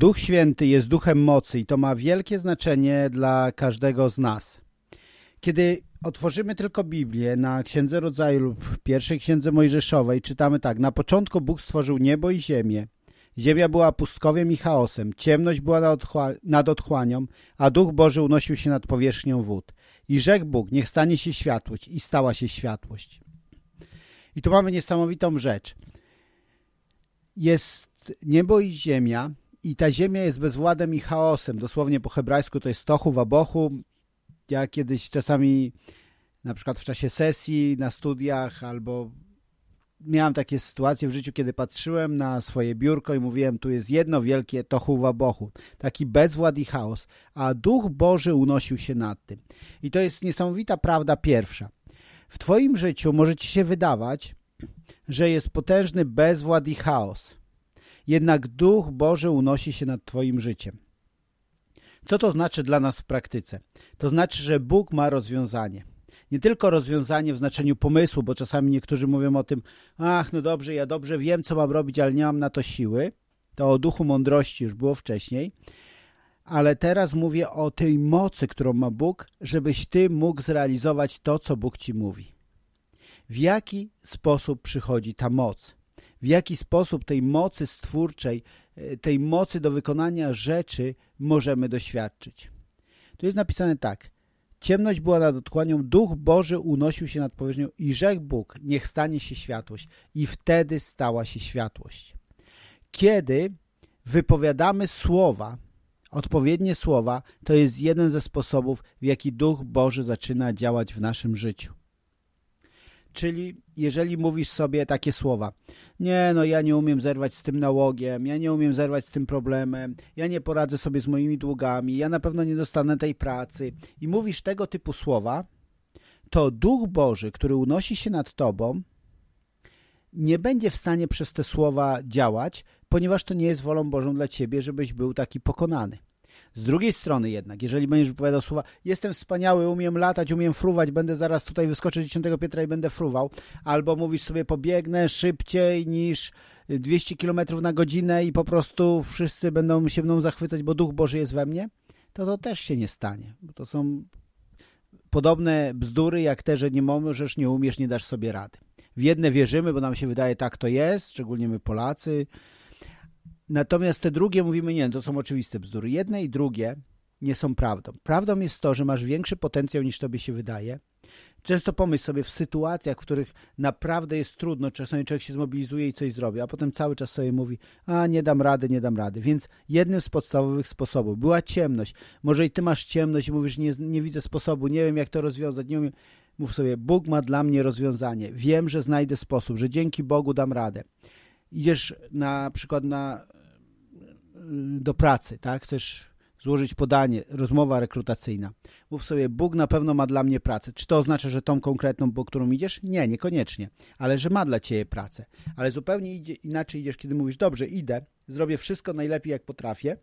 Duch Święty jest duchem mocy i to ma wielkie znaczenie dla każdego z nas. Kiedy otworzymy tylko Biblię na Księdze Rodzaju lub pierwszej Księdze Mojżeszowej, czytamy tak. Na początku Bóg stworzył niebo i ziemię. Ziemia była pustkowiem i chaosem, ciemność była nad, nad otchłanią, a Duch Boży unosił się nad powierzchnią wód. I rzekł Bóg, niech stanie się światłość i stała się światłość. I tu mamy niesamowitą rzecz. Jest niebo i ziemia i ta ziemia jest bezwładem i chaosem. Dosłownie po hebrajsku to jest tochu wabochu. Ja kiedyś czasami na przykład w czasie sesji, na studiach albo miałem takie sytuacje w życiu, kiedy patrzyłem na swoje biurko i mówiłem, tu jest jedno wielkie tochu wabochu, taki bezwład i chaos, a Duch Boży unosił się nad tym. I to jest niesamowita prawda pierwsza. W twoim życiu może ci się wydawać, że jest potężny bezwład i chaos. Jednak Duch Boży unosi się nad twoim życiem. Co to znaczy dla nas w praktyce? To znaczy, że Bóg ma rozwiązanie. Nie tylko rozwiązanie w znaczeniu pomysłu, bo czasami niektórzy mówią o tym, ach, no dobrze, ja dobrze wiem, co mam robić, ale nie mam na to siły. To o duchu mądrości już było wcześniej. Ale teraz mówię o tej mocy, którą ma Bóg, żebyś ty mógł zrealizować to, co Bóg ci mówi. W jaki sposób przychodzi ta moc? W jaki sposób tej mocy stwórczej, e, tej mocy do wykonania rzeczy możemy doświadczyć? Tu jest napisane tak. Ciemność była nad otchłanią, Duch Boży unosił się nad powierzchnią i rzekł Bóg, niech stanie się światłość. I wtedy stała się światłość. Kiedy wypowiadamy słowa, odpowiednie słowa, to jest jeden ze sposobów, w jaki Duch Boży zaczyna działać w naszym życiu. Czyli jeżeli mówisz sobie takie słowa, nie no ja nie umiem zerwać z tym nałogiem, ja nie umiem zerwać z tym problemem, ja nie poradzę sobie z moimi długami, ja na pewno nie dostanę tej pracy i mówisz tego typu słowa, to Duch Boży, który unosi się nad tobą, nie będzie w stanie przez te słowa działać, ponieważ to nie jest wolą Bożą dla ciebie, żebyś był taki pokonany. Z drugiej strony jednak, jeżeli będziesz wypowiadał słowa jestem wspaniały, umiem latać, umiem fruwać, będę zaraz tutaj wyskoczyć 10 Piotra i będę fruwał, albo mówisz sobie pobiegnę szybciej niż 200 km na godzinę i po prostu wszyscy będą się mną zachwycać, bo Duch Boży jest we mnie, to to też się nie stanie, bo to są podobne bzdury jak te, że nie możesz, nie umiesz, nie dasz sobie rady. W jedne wierzymy, bo nam się wydaje tak to jest, szczególnie my Polacy, Natomiast te drugie mówimy, nie, to są oczywiste bzdury. Jedne i drugie nie są prawdą. Prawdą jest to, że masz większy potencjał niż tobie się wydaje. Często pomyśl sobie w sytuacjach, w których naprawdę jest trudno, czasami człowiek się zmobilizuje i coś zrobi, a potem cały czas sobie mówi, a nie dam rady, nie dam rady. Więc jednym z podstawowych sposobów była ciemność. Może i ty masz ciemność i mówisz, nie, nie widzę sposobu, nie wiem jak to rozwiązać, nie umiem. Mów sobie, Bóg ma dla mnie rozwiązanie. Wiem, że znajdę sposób, że dzięki Bogu dam radę. Idziesz na przykład na do pracy, tak? Chcesz złożyć podanie, rozmowa rekrutacyjna. Mów sobie, Bóg na pewno ma dla mnie pracę. Czy to oznacza, że tą konkretną, po którą idziesz? Nie, niekoniecznie. Ale że ma dla ciebie pracę. Ale zupełnie idzie, inaczej idziesz, kiedy mówisz, dobrze, idę, zrobię wszystko najlepiej, jak potrafię,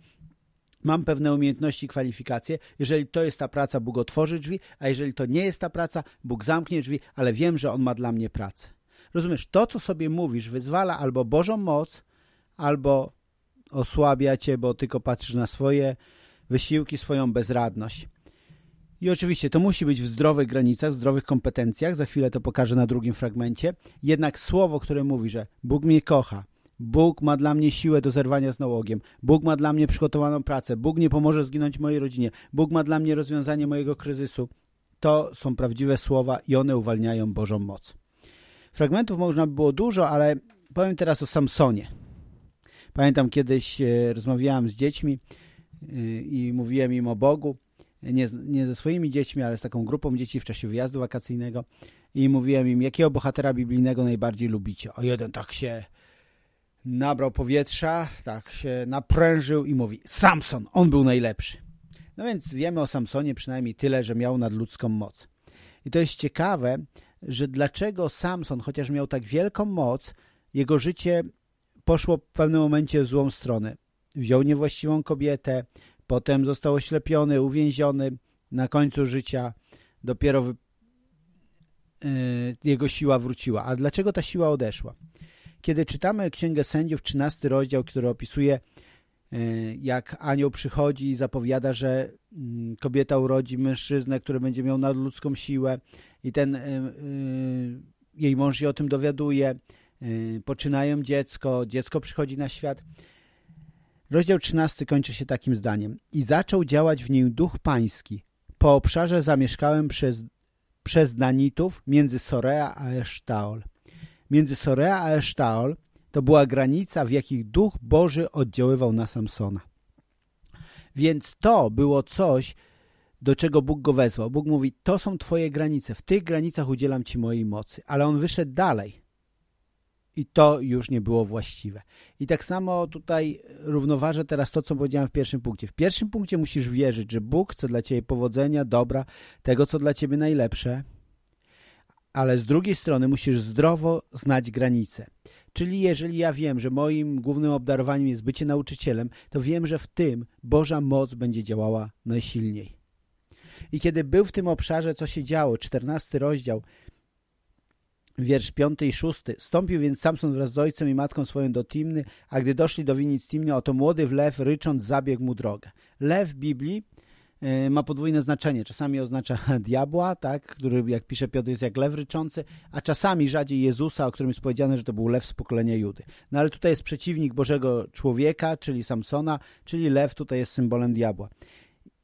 mam pewne umiejętności, kwalifikacje. Jeżeli to jest ta praca, Bóg otworzy drzwi, a jeżeli to nie jest ta praca, Bóg zamknie drzwi, ale wiem, że On ma dla mnie pracę. Rozumiesz, to, co sobie mówisz, wyzwala albo Bożą moc, albo osłabia cię, bo tylko patrzysz na swoje wysiłki, swoją bezradność. I oczywiście to musi być w zdrowych granicach, w zdrowych kompetencjach, za chwilę to pokażę na drugim fragmencie. Jednak słowo, które mówi, że Bóg mnie kocha, Bóg ma dla mnie siłę do zerwania z nałogiem, Bóg ma dla mnie przygotowaną pracę, Bóg nie pomoże zginąć mojej rodzinie, Bóg ma dla mnie rozwiązanie mojego kryzysu, to są prawdziwe słowa i one uwalniają Bożą moc. Fragmentów można by było dużo, ale powiem teraz o Samsonie. Pamiętam kiedyś e, rozmawiałem z dziećmi e, i mówiłem im o Bogu, nie, nie ze swoimi dziećmi, ale z taką grupą dzieci w czasie wyjazdu wakacyjnego i mówiłem im, jakiego bohatera biblijnego najbardziej lubicie. O jeden tak się nabrał powietrza, tak się naprężył i mówi, Samson, on był najlepszy. No więc wiemy o Samsonie przynajmniej tyle, że miał nadludzką moc. I to jest ciekawe, że dlaczego Samson, chociaż miał tak wielką moc, jego życie poszło w pewnym momencie w złą stronę. Wziął niewłaściwą kobietę, potem został oślepiony, uwięziony. Na końcu życia dopiero wy... yy, jego siła wróciła. A dlaczego ta siła odeszła? Kiedy czytamy Księgę Sędziów, 13 rozdział, który opisuje jak anioł przychodzi i zapowiada, że mm, kobieta urodzi mężczyznę, który będzie miał nadludzką siłę i ten jej mąż się o tym dowiaduje, poczynają dziecko, dziecko przychodzi na świat. Rozdział 13 kończy się takim zdaniem. I zaczął działać w nim duch pański. Po obszarze zamieszkałem przez, przez Danitów między Sorea a Esztaol. Między Sorea a Esztaol to była granica, w jakich duch Boży oddziaływał na Samsona. Więc to było coś, do czego Bóg go wezwał. Bóg mówi, to są twoje granice, w tych granicach udzielam ci mojej mocy. Ale on wyszedł dalej i to już nie było właściwe. I tak samo tutaj równoważę teraz to, co powiedziałem w pierwszym punkcie. W pierwszym punkcie musisz wierzyć, że Bóg chce dla Ciebie powodzenia, dobra, tego, co dla Ciebie najlepsze, ale z drugiej strony musisz zdrowo znać granice. Czyli jeżeli ja wiem, że moim głównym obdarowaniem jest bycie nauczycielem, to wiem, że w tym Boża moc będzie działała najsilniej. I kiedy był w tym obszarze, co się działo, 14 rozdział, Wiersz 5 i 6. Stąpił więc Samson wraz z ojcem i matką swoją do Timny, a gdy doszli do winic Timny, oto młody lew rycząc zabiegł mu drogę. Lew w Biblii e, ma podwójne znaczenie. Czasami oznacza diabła, tak, który jak pisze Piotr jest jak lew ryczący, a czasami rzadziej Jezusa, o którym jest powiedziane, że to był lew z pokolenia Judy. No ale tutaj jest przeciwnik Bożego człowieka, czyli Samsona, czyli lew tutaj jest symbolem diabła.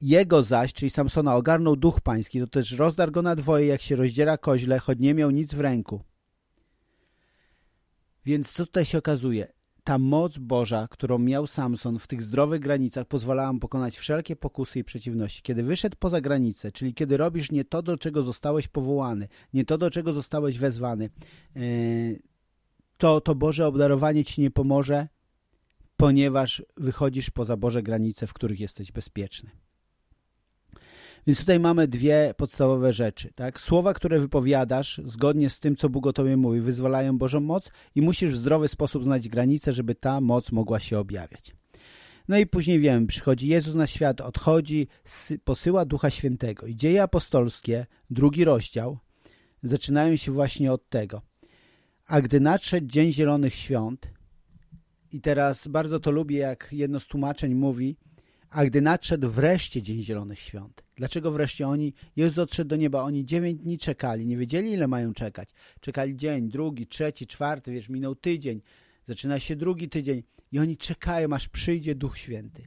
Jego zaś, czyli Samsona, ogarnął duch pański, to też rozdarł go na dwoje, jak się rozdziera koźle, choć nie miał nic w ręku. Więc co tutaj się okazuje? Ta moc Boża, którą miał Samson w tych zdrowych granicach, pozwalała mu pokonać wszelkie pokusy i przeciwności. Kiedy wyszedł poza granicę, czyli kiedy robisz nie to, do czego zostałeś powołany, nie to, do czego zostałeś wezwany, e, to to Boże obdarowanie ci nie pomoże, ponieważ wychodzisz poza Boże granice, w których jesteś bezpieczny. Więc tutaj mamy dwie podstawowe rzeczy. Tak? Słowa, które wypowiadasz zgodnie z tym, co Bóg o Tobie mówi, wyzwalają Bożą moc i musisz w zdrowy sposób znać granice, żeby ta moc mogła się objawiać. No i później wiemy, przychodzi Jezus na świat, odchodzi, posyła Ducha Świętego. I dzieje apostolskie, drugi rozdział, zaczynają się właśnie od tego. A gdy nadszedł Dzień Zielonych Świąt, i teraz bardzo to lubię, jak jedno z tłumaczeń mówi, a gdy nadszedł wreszcie Dzień Zielonych Świąt. Dlaczego wreszcie oni, Jezus odszedł do nieba, oni dziewięć dni czekali, nie wiedzieli ile mają czekać. Czekali dzień, drugi, trzeci, czwarty, wiesz, minął tydzień, zaczyna się drugi tydzień i oni czekają, aż przyjdzie Duch Święty.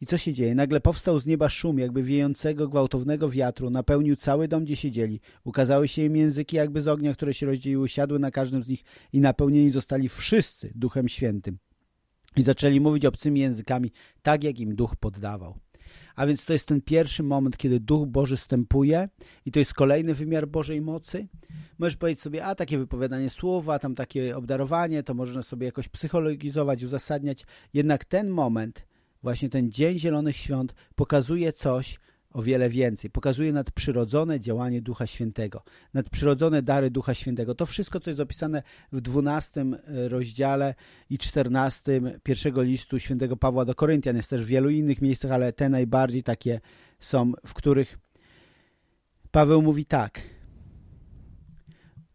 I co się dzieje? Nagle powstał z nieba szum, jakby wiejącego, gwałtownego wiatru, napełnił cały dom, gdzie siedzieli. Ukazały się im języki jakby z ognia, które się rozdzieliły, siadły na każdym z nich i napełnieni zostali wszyscy Duchem Świętym i zaczęli mówić obcymi językami, tak jak im duch poddawał. A więc to jest ten pierwszy moment, kiedy Duch Boży stępuje i to jest kolejny wymiar Bożej mocy. Możesz powiedzieć sobie, a takie wypowiadanie słowa, tam takie obdarowanie, to można sobie jakoś psychologizować, uzasadniać. Jednak ten moment, właśnie ten Dzień Zielonych Świąt pokazuje coś, o wiele więcej. Pokazuje nadprzyrodzone działanie Ducha Świętego, nadprzyrodzone dary Ducha Świętego. To wszystko, co jest opisane w 12 e, rozdziale i 14 pierwszego listu świętego Pawła do Koryntian. Jest też w wielu innych miejscach, ale te najbardziej takie są, w których Paweł mówi tak –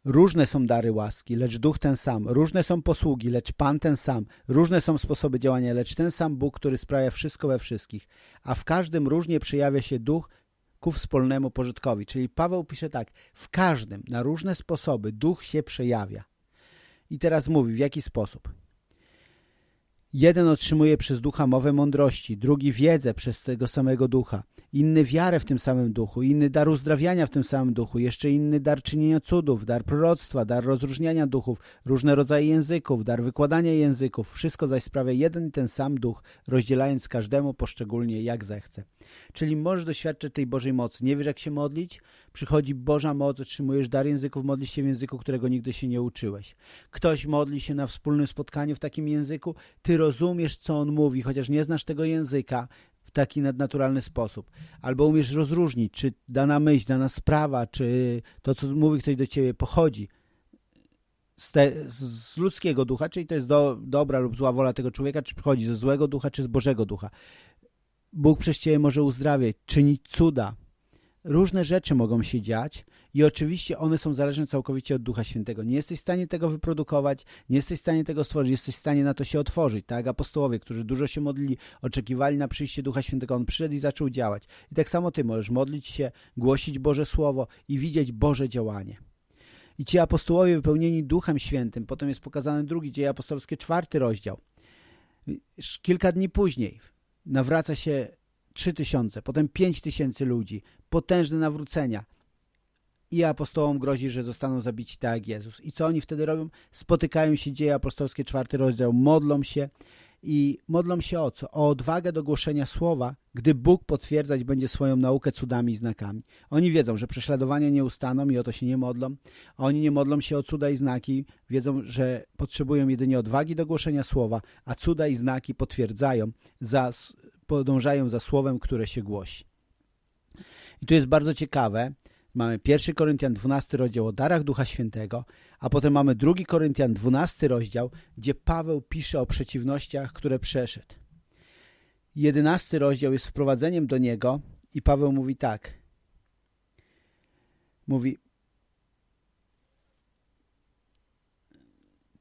Różne są dary łaski, lecz duch ten sam. Różne są posługi, lecz Pan ten sam. Różne są sposoby działania, lecz ten sam Bóg, który sprawia wszystko we wszystkich. A w każdym różnie przejawia się duch ku wspólnemu pożytkowi. Czyli Paweł pisze tak, w każdym, na różne sposoby duch się przejawia. I teraz mówi, w jaki sposób. Jeden otrzymuje przez ducha mowę mądrości, drugi wiedzę przez tego samego ducha, inny wiarę w tym samym duchu, inny dar uzdrawiania w tym samym duchu, jeszcze inny dar czynienia cudów, dar proroctwa, dar rozróżniania duchów, różne rodzaje języków, dar wykładania języków. Wszystko zaś sprawia jeden i ten sam duch, rozdzielając każdemu poszczególnie jak zechce. Czyli możesz doświadczyć tej Bożej mocy. Nie wiesz jak się modlić? Przychodzi Boża moc, otrzymujesz dar języków, modlisz się w języku, którego nigdy się nie uczyłeś. Ktoś modli się na wspólnym spotkaniu w takim języku, ty rozumiesz co on mówi, chociaż nie znasz tego języka, taki nadnaturalny sposób. Albo umiesz rozróżnić, czy dana myśl, dana sprawa, czy to, co mówi ktoś do ciebie, pochodzi z, te, z ludzkiego ducha, czyli to jest do, dobra lub zła wola tego człowieka, czy przychodzi ze złego ducha, czy z Bożego ducha. Bóg przez Ciebie może uzdrawiać, czynić cuda, różne rzeczy mogą się dziać i oczywiście one są zależne całkowicie od Ducha Świętego. Nie jesteś w stanie tego wyprodukować, nie jesteś w stanie tego stworzyć, jesteś w stanie na to się otworzyć. Tak, apostołowie, którzy dużo się modlili, oczekiwali na przyjście Ducha Świętego, On przyszedł i zaczął działać. I tak samo ty możesz modlić się, głosić Boże Słowo i widzieć Boże działanie. I ci apostołowie wypełnieni Duchem Świętym, potem jest pokazany drugi dzieje apostolskie, czwarty rozdział. Kilka dni później nawraca się trzy tysiące, potem pięć tysięcy ludzi, potężne nawrócenia. I apostołom grozi, że zostaną zabici tak jak Jezus. I co oni wtedy robią? Spotykają się, dzieje apostolskie, czwarty rozdział, modlą się i modlą się o co? O odwagę do głoszenia słowa, gdy Bóg potwierdzać będzie swoją naukę cudami i znakami. Oni wiedzą, że prześladowania nie ustaną i o to się nie modlą. Oni nie modlą się o cuda i znaki, wiedzą, że potrzebują jedynie odwagi do głoszenia słowa, a cuda i znaki potwierdzają, za, podążają za słowem, które się głosi. I tu jest bardzo ciekawe, mamy 1 Koryntian 12 rozdział o darach Ducha Świętego, a potem mamy 2 Koryntian 12 rozdział, gdzie Paweł pisze o przeciwnościach, które przeszedł. 11 rozdział jest wprowadzeniem do niego i Paweł mówi tak. Mówi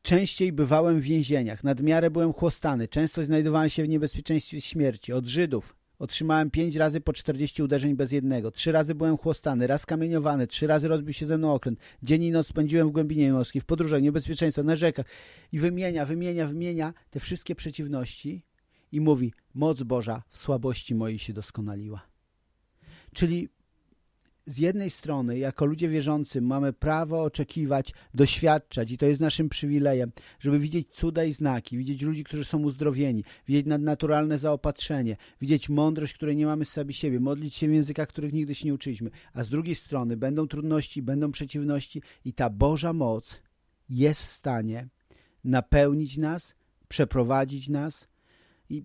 Częściej bywałem w więzieniach, nadmiarę byłem chłostany, często znajdowałem się w niebezpieczeństwie śmierci od Żydów, Otrzymałem pięć razy po czterdzieści uderzeń bez jednego. Trzy razy byłem chłostany, raz kamieniowany, trzy razy rozbił się ze mną okręt. Dzień i noc spędziłem w głębinie morskiej, w podróżach, niebezpieczeństwo, na rzekach. I wymienia, wymienia, wymienia te wszystkie przeciwności i mówi, moc Boża w słabości mojej się doskonaliła. Czyli z jednej strony, jako ludzie wierzący, mamy prawo oczekiwać, doświadczać i to jest naszym przywilejem, żeby widzieć cuda i znaki, widzieć ludzi, którzy są uzdrowieni, widzieć nadnaturalne zaopatrzenie, widzieć mądrość, której nie mamy z sobie siebie, modlić się w językach, których nigdy się nie uczyliśmy. A z drugiej strony będą trudności, będą przeciwności i ta Boża moc jest w stanie napełnić nas, przeprowadzić nas i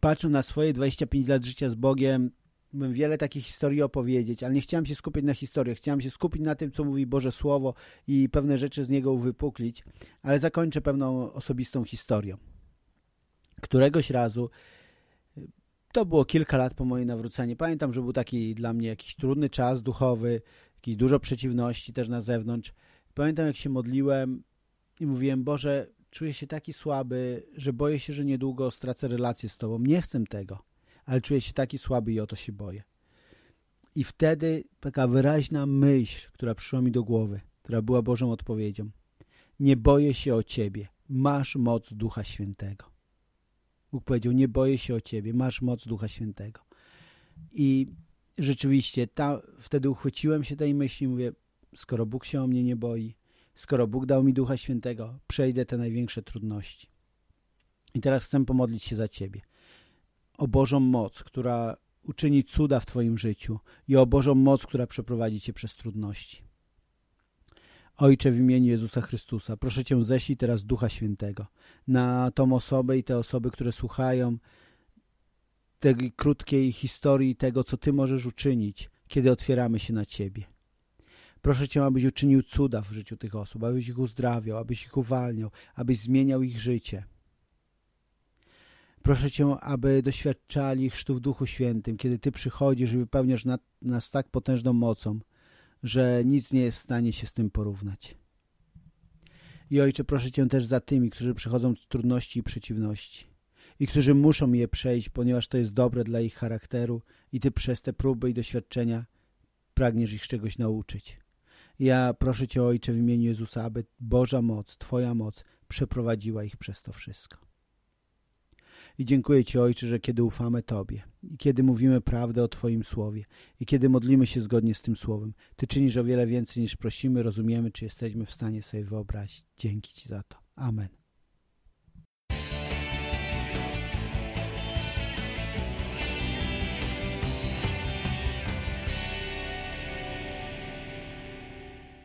patrzą na swoje 25 lat życia z Bogiem, mógłbym wiele takich historii opowiedzieć, ale nie chciałem się skupić na historii. Chciałem się skupić na tym, co mówi Boże Słowo i pewne rzeczy z niego uwypuklić, ale zakończę pewną osobistą historią. Któregoś razu, to było kilka lat po moim nawróceniu, pamiętam, że był taki dla mnie jakiś trudny czas duchowy, jakiś dużo przeciwności też na zewnątrz. Pamiętam, jak się modliłem i mówiłem, Boże, czuję się taki słaby, że boję się, że niedługo stracę relację z Tobą. Nie chcę tego ale czuję się taki słaby i o to się boję. I wtedy taka wyraźna myśl, która przyszła mi do głowy, która była Bożą odpowiedzią. Nie boję się o Ciebie, masz moc Ducha Świętego. Bóg powiedział, nie boję się o Ciebie, masz moc Ducha Świętego. I rzeczywiście ta, wtedy uchwyciłem się tej myśli i mówię, skoro Bóg się o mnie nie boi, skoro Bóg dał mi Ducha Świętego, przejdę te największe trudności. I teraz chcę pomodlić się za Ciebie o Bożą moc, która uczyni cuda w Twoim życiu i o Bożą moc, która przeprowadzi Cię przez trudności. Ojcze, w imieniu Jezusa Chrystusa, proszę Cię ześlij teraz Ducha Świętego na tą osobę i te osoby, które słuchają tej krótkiej historii tego, co Ty możesz uczynić, kiedy otwieramy się na Ciebie. Proszę Cię, abyś uczynił cuda w życiu tych osób, abyś ich uzdrawiał, abyś ich uwalniał, abyś zmieniał ich życie – Proszę Cię, aby doświadczali chrztu w Duchu Świętym, kiedy Ty przychodzisz i wypełniasz nas tak potężną mocą, że nic nie jest w stanie się z tym porównać. I Ojcze, proszę Cię też za tymi, którzy przychodzą z trudności i przeciwności i którzy muszą je przejść, ponieważ to jest dobre dla ich charakteru i Ty przez te próby i doświadczenia pragniesz ich czegoś nauczyć. Ja proszę Cię, Ojcze, w imieniu Jezusa, aby Boża moc, Twoja moc przeprowadziła ich przez to wszystko. I dziękuję Ci, Ojcze, że kiedy ufamy Tobie i kiedy mówimy prawdę o Twoim Słowie i kiedy modlimy się zgodnie z tym Słowem, Ty czynisz o wiele więcej niż prosimy, rozumiemy, czy jesteśmy w stanie sobie wyobrazić. Dzięki Ci za to. Amen.